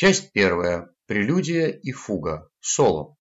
Часть первая. Прелюдия и фуга. Соло.